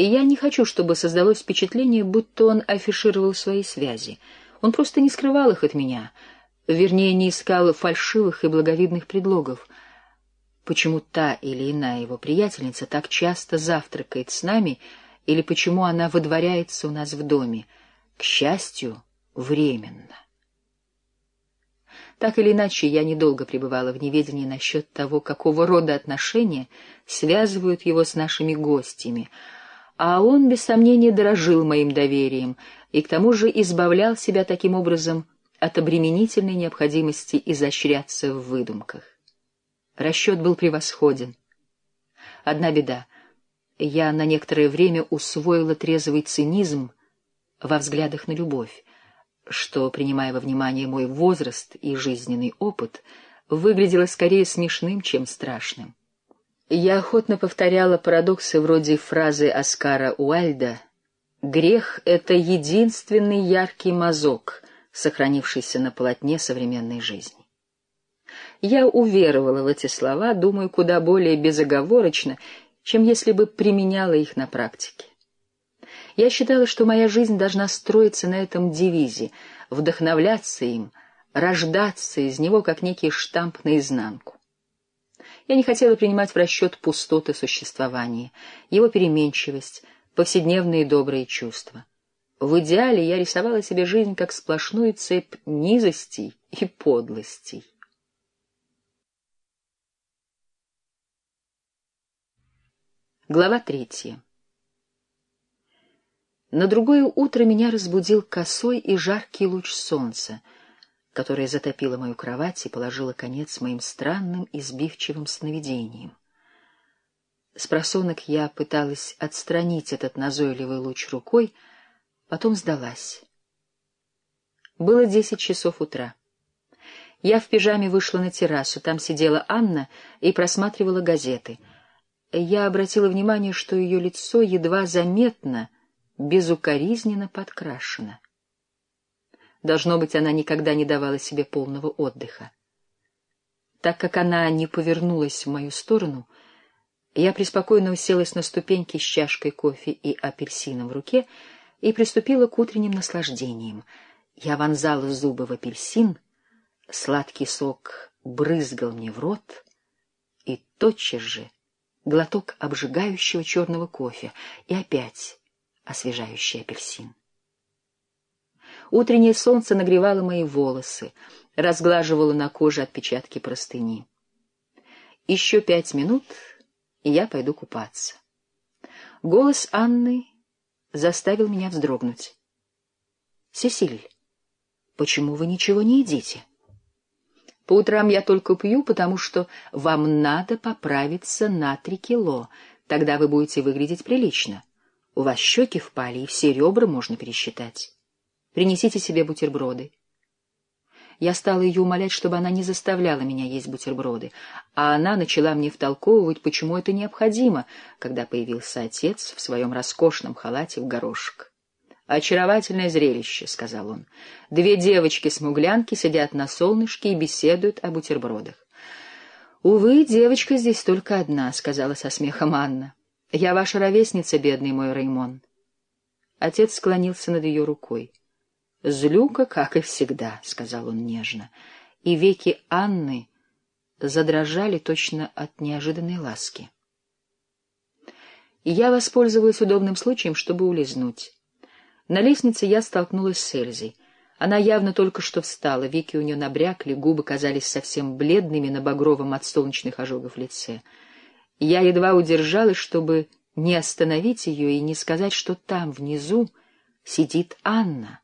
И я не хочу, чтобы создалось впечатление, будто он афишировал свои связи. Он просто не скрывал их от меня, вернее, не искал фальшивых и благовидных предлогов. Почему та или иная его приятельница так часто завтракает с нами, или почему она выдворяется у нас в доме? К счастью, временно. Так или иначе, я недолго пребывала в неведении насчет того, какого рода отношения связывают его с нашими гостями, а он, без сомнения, дорожил моим доверием и к тому же избавлял себя таким образом от обременительной необходимости изощряться в выдумках. Расчет был превосходен. Одна беда. Я на некоторое время усвоила трезвый цинизм во взглядах на любовь, что, принимая во внимание мой возраст и жизненный опыт, выглядело скорее смешным, чем страшным. Я охотно повторяла парадоксы вроде фразы Оскара Уальда «Грех — это единственный яркий мазок, сохранившийся на полотне современной жизни». Я уверовала в эти слова, думаю, куда более безоговорочно, чем если бы применяла их на практике. Я считала, что моя жизнь должна строиться на этом девизе, вдохновляться им, рождаться из него, как некий штамп наизнанку. Я не хотела принимать в расчет пустоты существования, его переменчивость, повседневные добрые чувства. В идеале я рисовала себе жизнь как сплошную цепь низостей и подлостей. Глава третья на другое утро меня разбудил косой и жаркий луч солнца, которое затопило мою кровать и положило конец моим странным и сбивчивым сновидениям. С просонок я пыталась отстранить этот назойливый луч рукой, потом сдалась. Было десять часов утра. Я в пижаме вышла на террасу, там сидела Анна и просматривала газеты. Я обратила внимание, что ее лицо едва заметно — безукоризненно подкрашена. Должно быть, она никогда не давала себе полного отдыха. Так как она не повернулась в мою сторону, я преспокойно уселась на ступеньки с чашкой кофе и апельсином в руке и приступила к утренним наслаждениям. Я вонзала зубы в апельсин, сладкий сок брызгал мне в рот, и тотчас же глоток обжигающего черного кофе, и опять освежающий апельсин. Утреннее солнце нагревало мои волосы, разглаживало на коже отпечатки простыни. Еще пять минут, и я пойду купаться. Голос Анны заставил меня вздрогнуть. — Сесиль, почему вы ничего не едите? — По утрам я только пью, потому что вам надо поправиться на три кило, тогда вы будете выглядеть прилично. — у вас щеки впали, и все ребра можно пересчитать. Принесите себе бутерброды. Я стала ее умолять, чтобы она не заставляла меня есть бутерброды, а она начала мне втолковывать, почему это необходимо, когда появился отец в своем роскошном халате в горошек. «Очаровательное зрелище», — сказал он. «Две девочки-смуглянки сидят на солнышке и беседуют о бутербродах». «Увы, девочка здесь только одна», — сказала со смехом Анна. Я ваша ровесница, бедный мой Раймон. Отец склонился над ее рукой. Злюка, как и всегда, — сказал он нежно, и веки Анны задрожали точно от неожиданной ласки. Я воспользовалась удобным случаем, чтобы улизнуть. На лестнице я столкнулась с Эльзой. Она явно только что встала, веки у нее набрякли, губы казались совсем бледными на багровом от солнечных ожогов лице — я едва удержалась, чтобы не остановить ее и не сказать, что там, внизу, сидит Анна,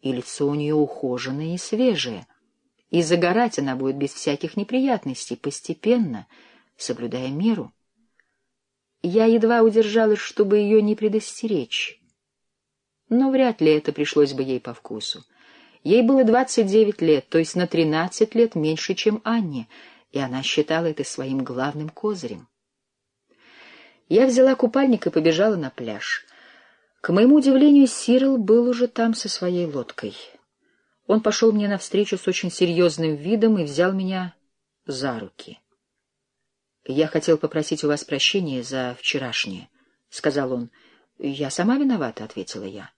и лицо у нее ухоженное и свежее, и загорать она будет без всяких неприятностей, постепенно, соблюдая меру. Я едва удержалась, чтобы ее не предостеречь. Но вряд ли это пришлось бы ей по вкусу. Ей было двадцать девять лет, то есть на тринадцать лет меньше, чем Анне, и она считала это своим главным козырем. Я взяла купальник и побежала на пляж. К моему удивлению, Сирил был уже там со своей лодкой. Он пошел мне навстречу с очень серьезным видом и взял меня за руки. — Я хотел попросить у вас прощения за вчерашнее, — сказал он. «Я сама виновата», — ответила я.